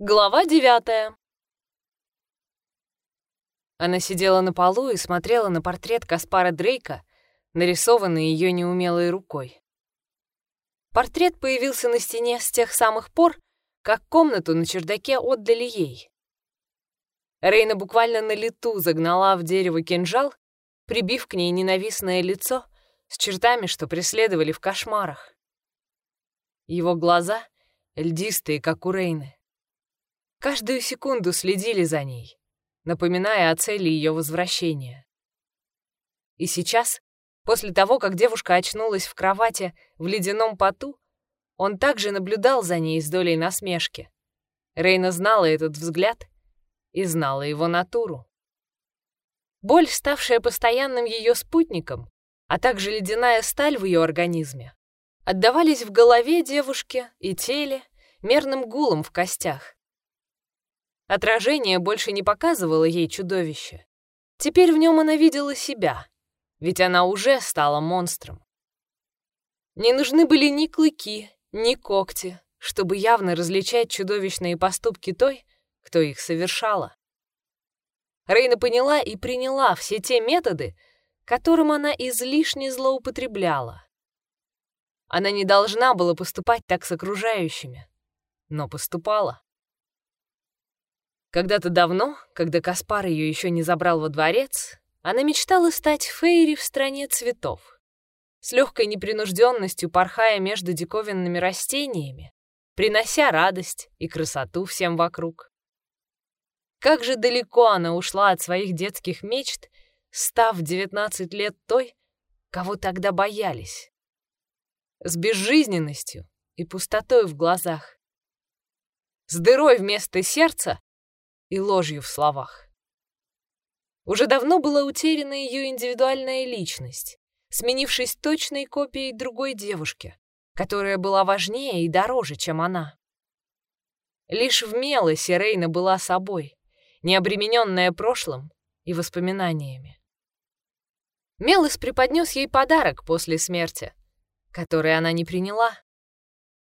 Глава девятая. Она сидела на полу и смотрела на портрет Каспара Дрейка, нарисованный ее неумелой рукой. Портрет появился на стене с тех самых пор, как комнату на чердаке отдали ей. Рейна буквально на лету загнала в дерево кинжал, прибив к ней ненавистное лицо с чертами, что преследовали в кошмарах. Его глаза — льдистые, как у Рейны каждую секунду следили за ней, напоминая о цели ее возвращения. И сейчас, после того, как девушка очнулась в кровати в ледяном поту, он также наблюдал за ней с долей насмешки. Рейна знала этот взгляд и знала его натуру. Боль, ставшая постоянным ее спутником, а также ледяная сталь в ее организме, отдавались в голове девушки и теле мерным гулом в костях. Отражение больше не показывало ей чудовище. Теперь в нем она видела себя, ведь она уже стала монстром. Не нужны были ни клыки, ни когти, чтобы явно различать чудовищные поступки той, кто их совершала. Рейна поняла и приняла все те методы, которым она излишне злоупотребляла. Она не должна была поступать так с окружающими, но поступала. Когда-то давно, когда Каспар ее еще не забрал во дворец, она мечтала стать Фейри в стране цветов. С легкой непринужденностью порхая между диковинными растениями, принося радость и красоту всем вокруг. Как же далеко она ушла от своих детских мечт, став 19 лет той, кого тогда боялись. С безжизненностью и пустотой в глазах. С дырой вместо сердца и ложью в словах. Уже давно была утеряна ее индивидуальная личность, сменившись точной копией другой девушки, которая была важнее и дороже, чем она. Лишь в Мелосе Рейна была собой, не обремененная прошлым и воспоминаниями. Мелос преподнес ей подарок после смерти, который она не приняла.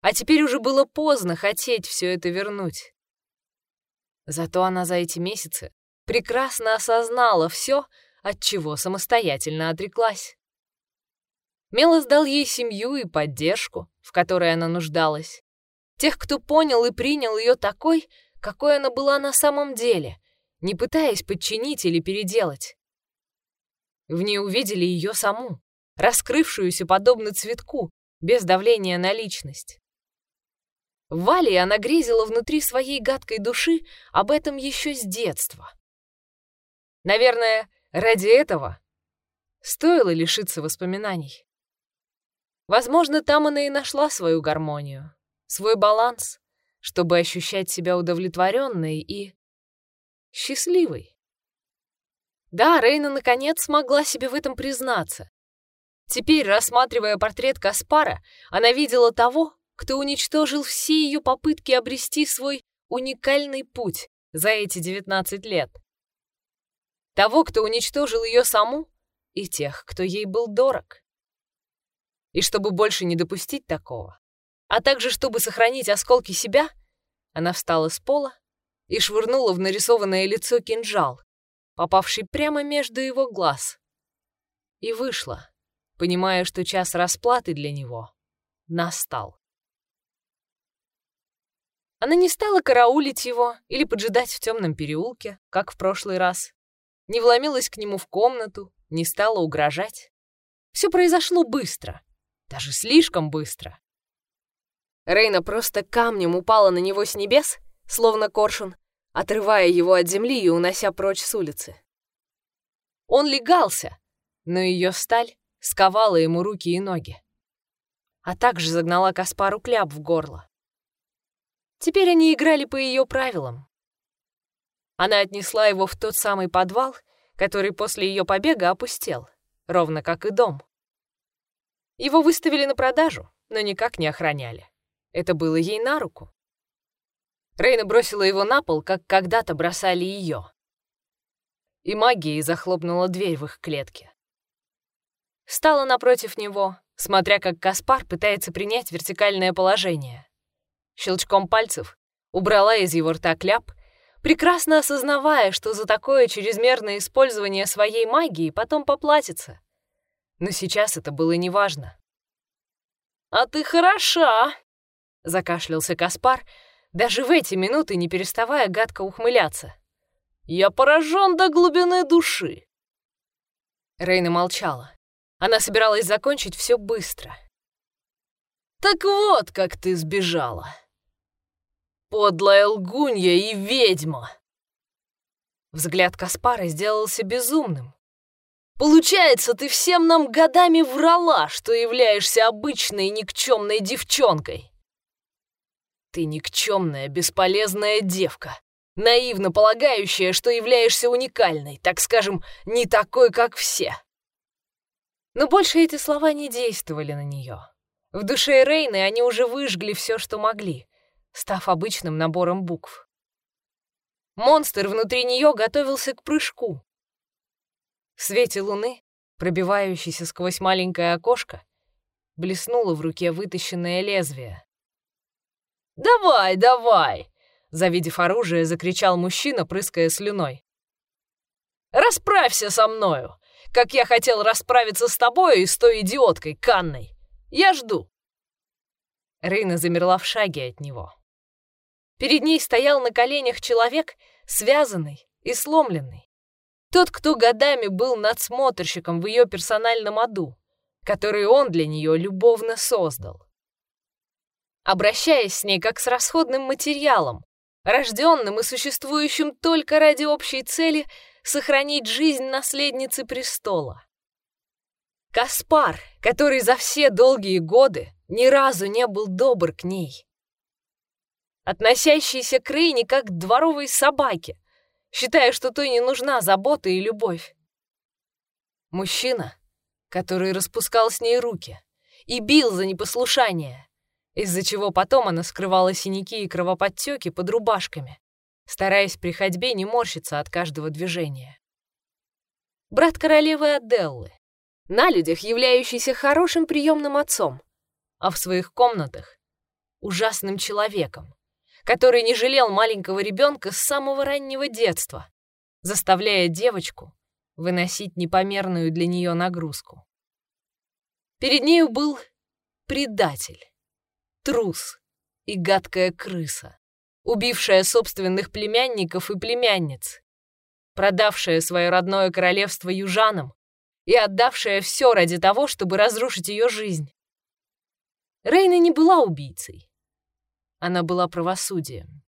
А теперь уже было поздно хотеть все это вернуть. Зато она за эти месяцы прекрасно осознала все, от чего самостоятельно отреклась. Мелос дал ей семью и поддержку, в которой она нуждалась. Тех, кто понял и принял ее такой, какой она была на самом деле, не пытаясь подчинить или переделать. В ней увидели ее саму, раскрывшуюся подобно цветку, без давления на личность. Вале она грезила внутри своей гадкой души об этом еще с детства. Наверное, ради этого стоило лишиться воспоминаний. Возможно, там она и нашла свою гармонию, свой баланс, чтобы ощущать себя удовлетворенной и счастливой. Да, Рейна наконец смогла себе в этом признаться. Теперь, рассматривая портрет Каспара, она видела того, кто уничтожил все ее попытки обрести свой уникальный путь за эти 19 лет. Того, кто уничтожил ее саму, и тех, кто ей был дорог. И чтобы больше не допустить такого, а также чтобы сохранить осколки себя, она встала с пола и швырнула в нарисованное лицо кинжал, попавший прямо между его глаз. И вышла, понимая, что час расплаты для него настал. Она не стала караулить его или поджидать в темном переулке, как в прошлый раз. Не вломилась к нему в комнату, не стала угрожать. Все произошло быстро, даже слишком быстро. Рейна просто камнем упала на него с небес, словно коршун, отрывая его от земли и унося прочь с улицы. Он легался, но ее сталь сковала ему руки и ноги, а также загнала Каспару кляп в горло. Теперь они играли по ее правилам. Она отнесла его в тот самый подвал, который после ее побега опустел, ровно как и дом. Его выставили на продажу, но никак не охраняли. Это было ей на руку. Рейна бросила его на пол, как когда-то бросали ее. И магией захлопнула дверь в их клетке. Встала напротив него, смотря как Каспар пытается принять вертикальное положение. Щелчком пальцев убрала из его рта кляп, прекрасно осознавая, что за такое чрезмерное использование своей магии потом поплатится. Но сейчас это было неважно. «А ты хороша!» — закашлялся Каспар, даже в эти минуты не переставая гадко ухмыляться. «Я поражен до глубины души!» Рейна молчала. Она собиралась закончить все быстро. «Так вот, как ты сбежала! Подлая лгунья и ведьма!» Взгляд Каспара сделался безумным. Получается, ты всем нам годами врала, что являешься обычной никчемной девчонкой. Ты никчемная, бесполезная девка, наивно полагающая, что являешься уникальной, так скажем, не такой, как все. Но больше эти слова не действовали на нее. В душе Рейны они уже выжгли все, что могли, став обычным набором букв. Монстр внутри нее готовился к прыжку, в свете луны, пробивающейся сквозь маленькое окошко, блеснуло в руке вытащенное лезвие. «Давай, давай!» — завидев оружие, закричал мужчина, прыская слюной. «Расправься со мною, как я хотел расправиться с тобой и с той идиоткой, Канной. Я жду!» Рейна замерла в шаге от него. Перед ней стоял на коленях человек, связанный и сломленный. Тот, кто годами был надсмотрщиком в ее персональном аду, который он для нее любовно создал. Обращаясь с ней как с расходным материалом, рожденным и существующим только ради общей цели сохранить жизнь наследницы престола. Каспар, который за все долгие годы ни разу не был добр к ней. Относящийся к Рейне как к дворовой собаке, считая, что той не нужна забота и любовь. Мужчина, который распускал с ней руки и бил за непослушание, из-за чего потом она скрывала синяки и кровоподтеки под рубашками, стараясь при ходьбе не морщиться от каждого движения. Брат королевы Аделлы, на людях являющийся хорошим приемным отцом, а в своих комнатах — ужасным человеком, который не жалел маленького ребенка с самого раннего детства, заставляя девочку выносить непомерную для нее нагрузку. Перед нею был предатель, трус и гадкая крыса, убившая собственных племянников и племянниц, продавшая свое родное королевство южанам и отдавшая все ради того, чтобы разрушить ее жизнь. Рейна не была убийцей. Она была правосудием.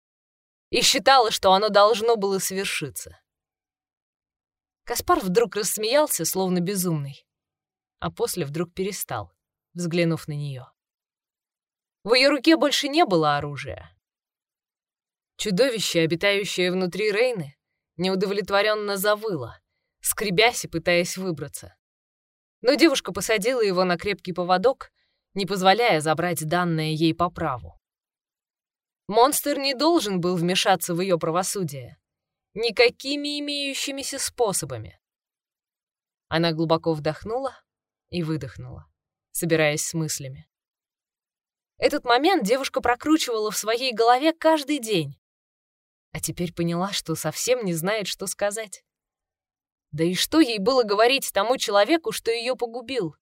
И считала, что оно должно было свершиться. Каспар вдруг рассмеялся, словно безумный, а после вдруг перестал, взглянув на нее. В ее руке больше не было оружия. Чудовище, обитающее внутри Рейны, неудовлетворенно завыло, скребясь и пытаясь выбраться. Но девушка посадила его на крепкий поводок, не позволяя забрать данное ей по праву. Монстр не должен был вмешаться в ее правосудие. Никакими имеющимися способами. Она глубоко вдохнула и выдохнула, собираясь с мыслями. Этот момент девушка прокручивала в своей голове каждый день. А теперь поняла, что совсем не знает, что сказать. Да и что ей было говорить тому человеку, что ее погубил?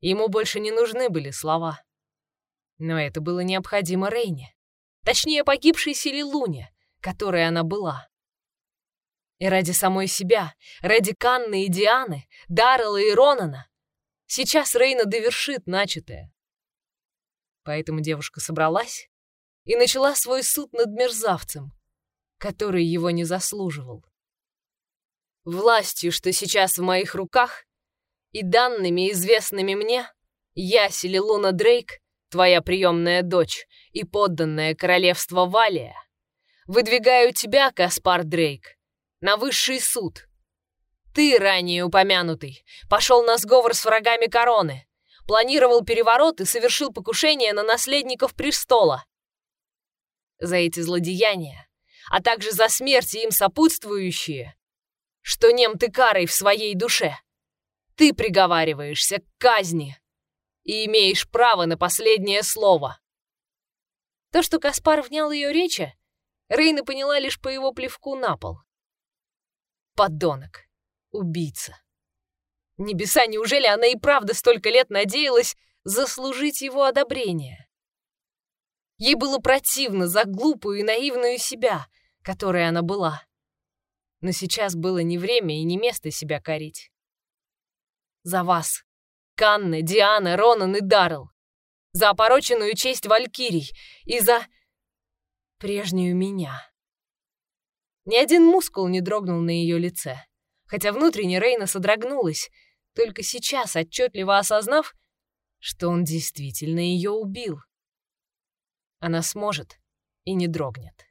Ему больше не нужны были слова. Но это было необходимо Рейне. Точнее, погибшей Силе Луне, которой она была. И ради самой себя, ради Канны и Дианы, Даррела и Ронана, сейчас Рейна довершит начатое. Поэтому девушка собралась и начала свой суд над мерзавцем, который его не заслуживал. Властью, что сейчас в моих руках, и данными, известными мне, я, Селилуна Дрейк, твоя приемная дочь и подданная королевства Валия, выдвигаю тебя, Каспар Дрейк, на высший суд. Ты, ранее упомянутый, пошел на сговор с врагами короны, планировал переворот и совершил покушение на наследников престола. За эти злодеяния, а также за смерти им сопутствующие, что нем ты карой в своей душе, ты приговариваешься к казни и имеешь право на последнее слово. То, что Каспар внял ее речи, Рейна поняла лишь по его плевку на пол. Подонок. Убийца. Небеса, неужели она и правда столько лет надеялась заслужить его одобрение? Ей было противно за глупую и наивную себя, которой она была. Но сейчас было не время и не место себя корить. За вас, Канна, Диана, Ронан и Даррелл. За опороченную честь Валькирий и за прежнюю меня. Ни один мускул не дрогнул на ее лице, хотя внутренне Рейна содрогнулась, только сейчас отчетливо осознав, что он действительно ее убил. Она сможет и не дрогнет.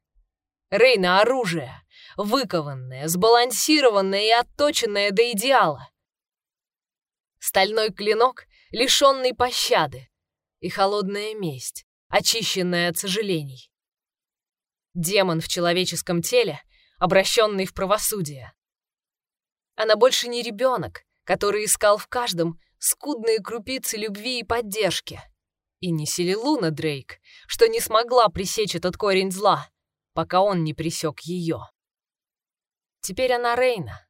Рейна — оружие, выкованное, сбалансированное и отточенное до идеала. Стальной клинок, лишенный пощады, и холодная месть, очищенная от сожалений. Демон в человеческом теле, обращенный в правосудие. Она больше не ребенок, который искал в каждом скудные крупицы любви и поддержки. И не Селилуна Дрейк, что не смогла пресечь этот корень зла, пока он не присек ее. Теперь она Рейна,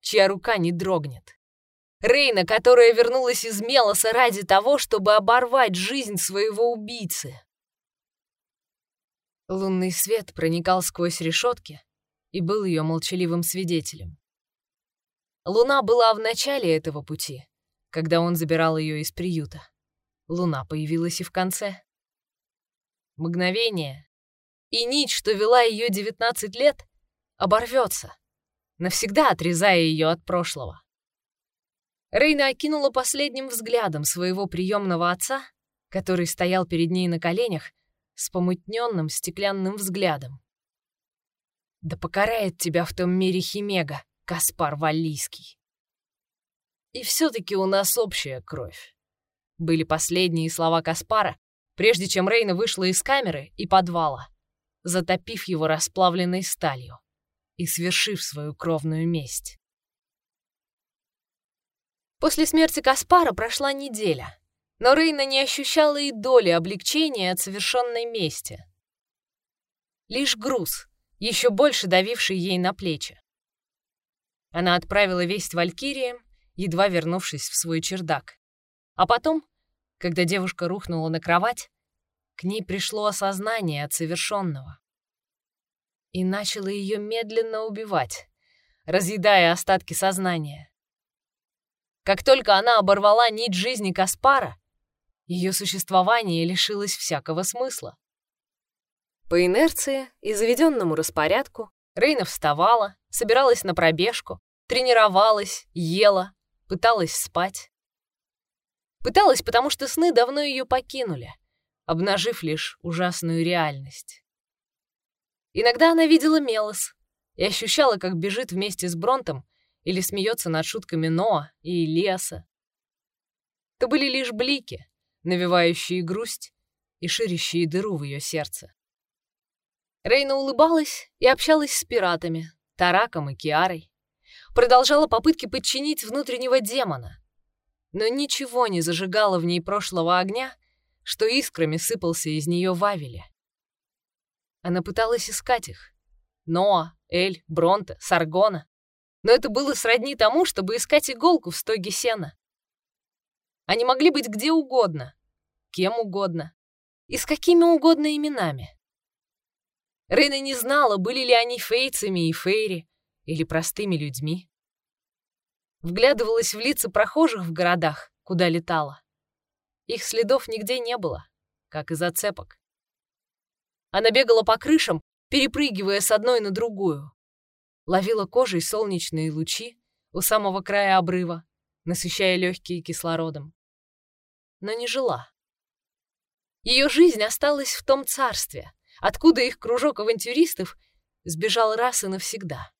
чья рука не дрогнет. Рейна, которая вернулась из Мелоса ради того, чтобы оборвать жизнь своего убийцы. Лунный свет проникал сквозь решетки и был ее молчаливым свидетелем. Луна была в начале этого пути, когда он забирал ее из приюта. Луна появилась и в конце. Мгновение, и нить, что вела ее 19 лет, оборвется, навсегда отрезая ее от прошлого. Рейна окинула последним взглядом своего приемного отца, который стоял перед ней на коленях с помутненным стеклянным взглядом. «Да покарает тебя в том мире Химега, Каспар Валлийский!» «И все-таки у нас общая кровь», — были последние слова Каспара, прежде чем Рейна вышла из камеры и подвала, затопив его расплавленной сталью и свершив свою кровную месть. После смерти Каспара прошла неделя, но Рейна не ощущала и доли облегчения от совершенной мести. Лишь груз, еще больше давивший ей на плечи. Она отправила весть Валькириям, едва вернувшись в свой чердак. А потом, когда девушка рухнула на кровать, к ней пришло осознание от совершенного. И начало ее медленно убивать, разъедая остатки сознания. Как только она оборвала нить жизни Каспара, ее существование лишилось всякого смысла. По инерции и заведенному распорядку Рейна вставала, собиралась на пробежку, тренировалась, ела, пыталась спать. Пыталась, потому что сны давно ее покинули, обнажив лишь ужасную реальность. Иногда она видела Мелос и ощущала, как бежит вместе с Бронтом или смеется над шутками Ноа и Илиаса. Это были лишь блики, навевающие грусть и ширящие дыру в ее сердце. Рейна улыбалась и общалась с пиратами, Тараком и Киарой. Продолжала попытки подчинить внутреннего демона. Но ничего не зажигало в ней прошлого огня, что искрами сыпался из нее в Авеле. Она пыталась искать их. Ноа, Эль, Бронте, Саргона. Но это было сродни тому, чтобы искать иголку в стоге сена. Они могли быть где угодно, кем угодно и с какими угодно именами. Рейна не знала, были ли они фейцами и фейри или простыми людьми. Вглядывалась в лица прохожих в городах, куда летала. Их следов нигде не было, как и зацепок. Она бегала по крышам, перепрыгивая с одной на другую. Ловила кожей солнечные лучи у самого края обрыва, насыщая легкие кислородом но не жила. Ее жизнь осталась в том царстве, откуда их кружок авантюристов сбежал раз и навсегда.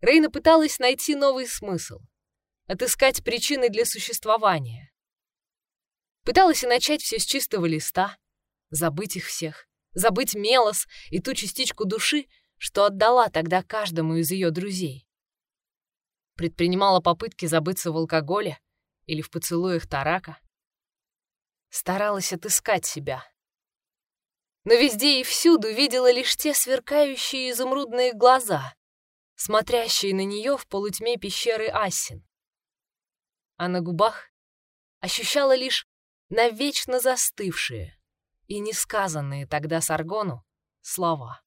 Рейна пыталась найти новый смысл, отыскать причины для существования. Пыталась и начать все с чистого листа, забыть их всех, забыть Мелос и ту частичку души, что отдала тогда каждому из ее друзей. Предпринимала попытки забыться в алкоголе, или в поцелуях Тарака. Старалась отыскать себя. но везде и всюду видела лишь те сверкающие изумрудные глаза, смотрящие на нее в полутьме пещеры Асин. А на губах ощущала лишь навечно застывшие и несказанные тогда Саргону слова.